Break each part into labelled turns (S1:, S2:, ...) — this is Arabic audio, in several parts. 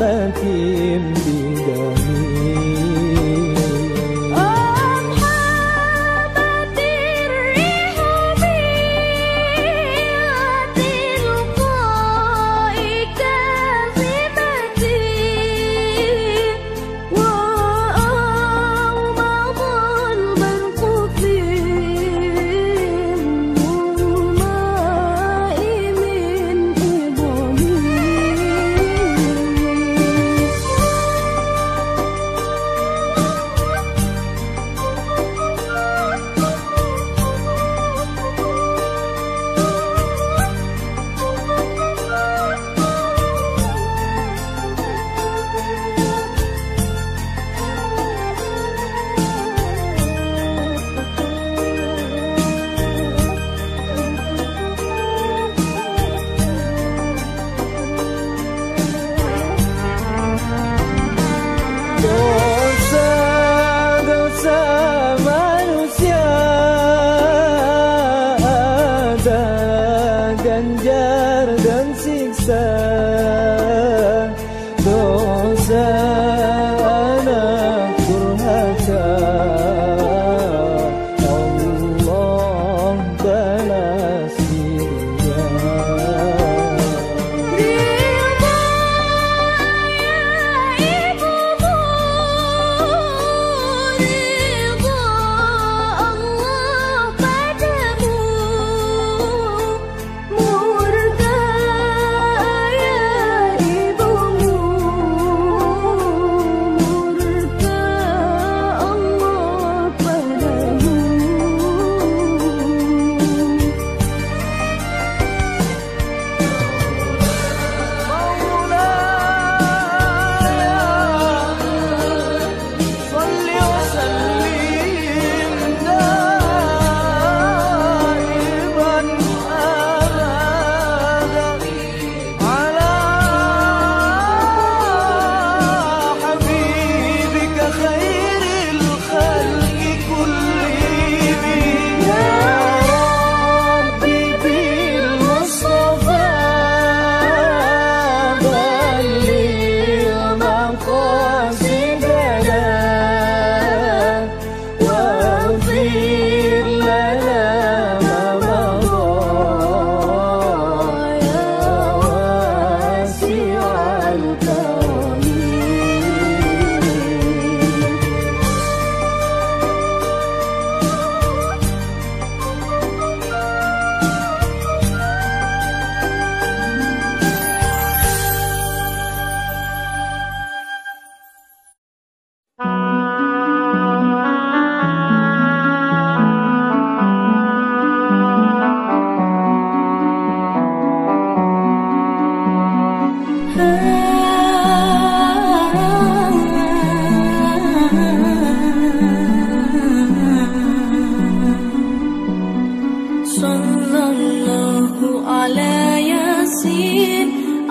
S1: aletim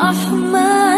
S1: وصحبه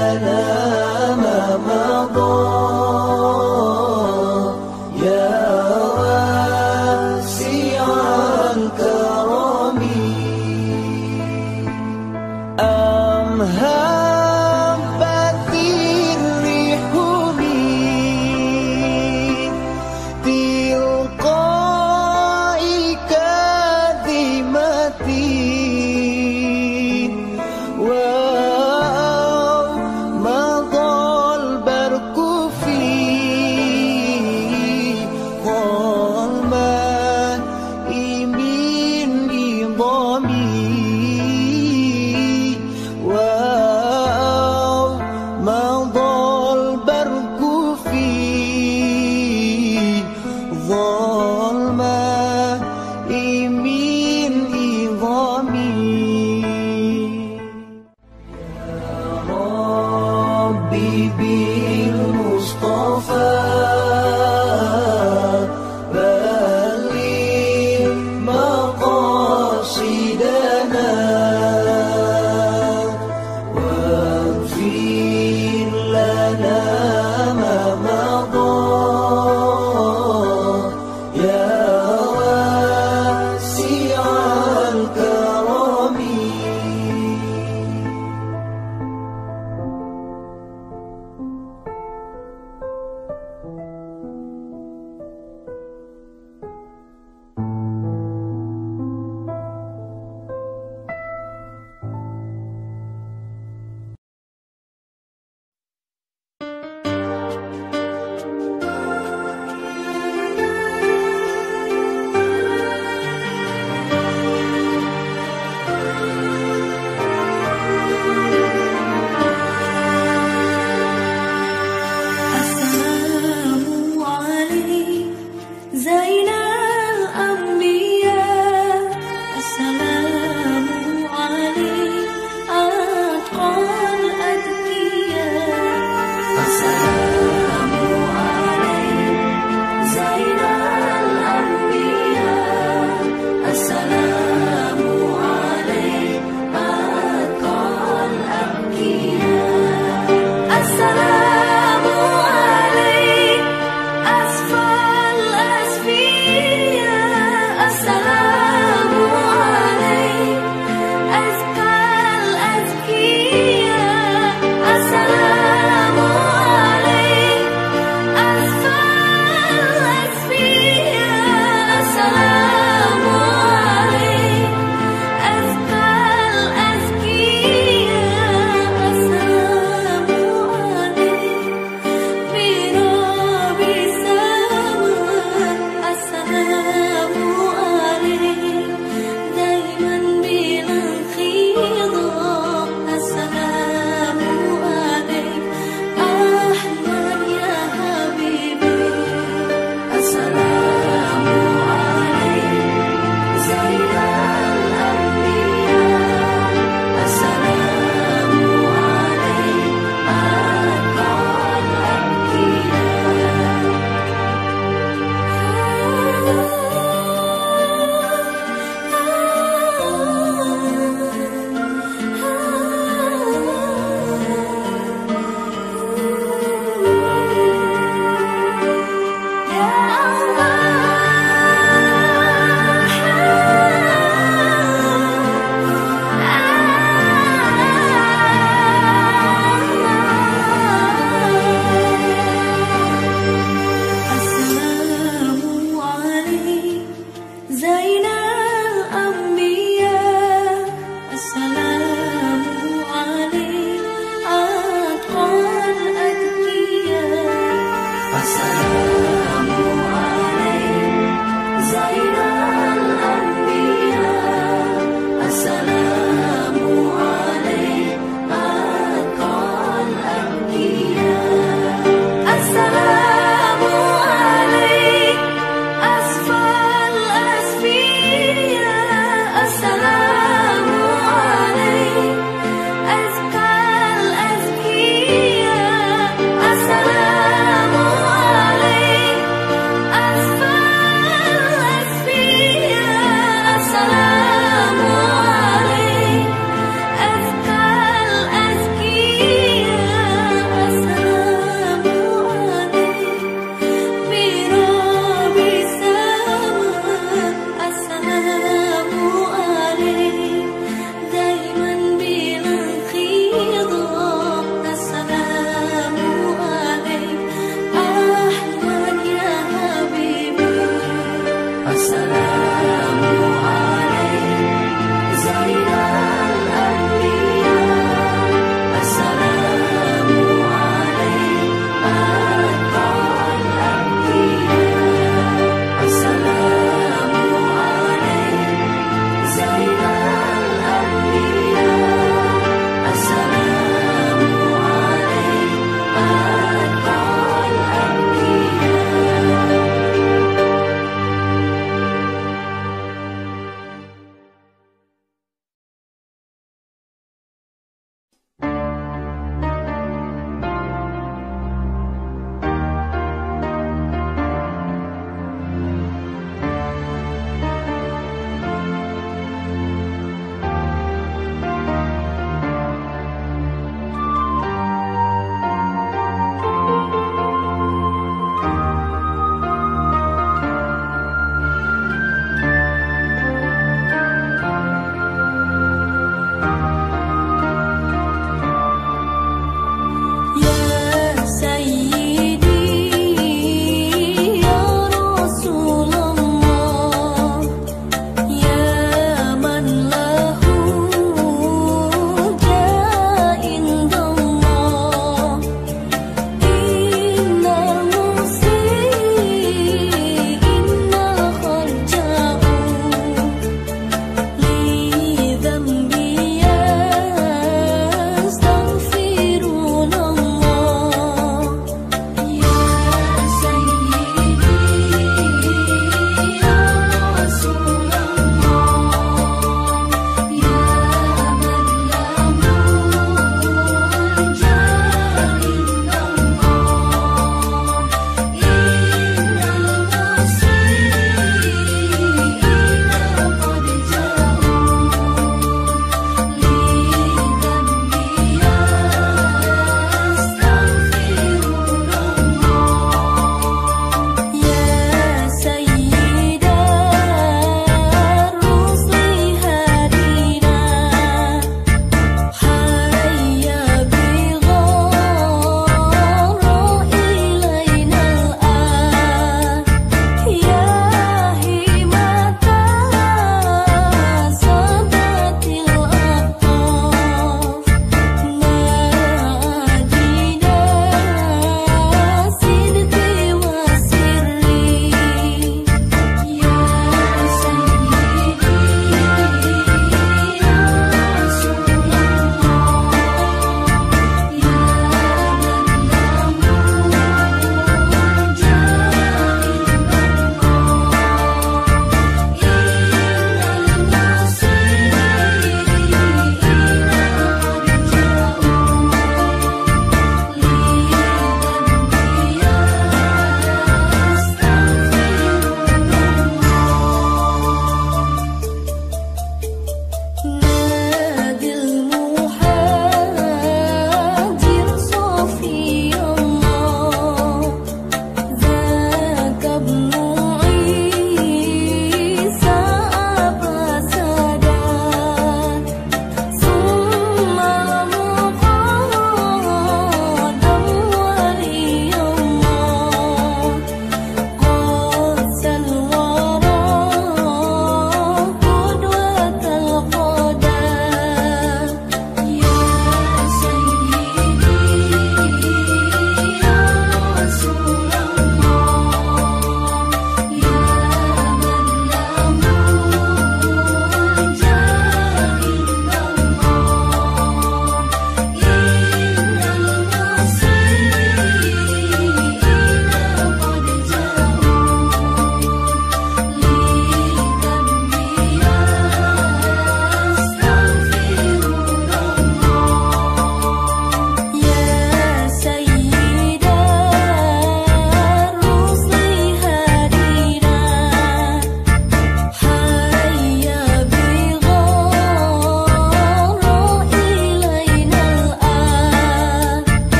S2: لنا ما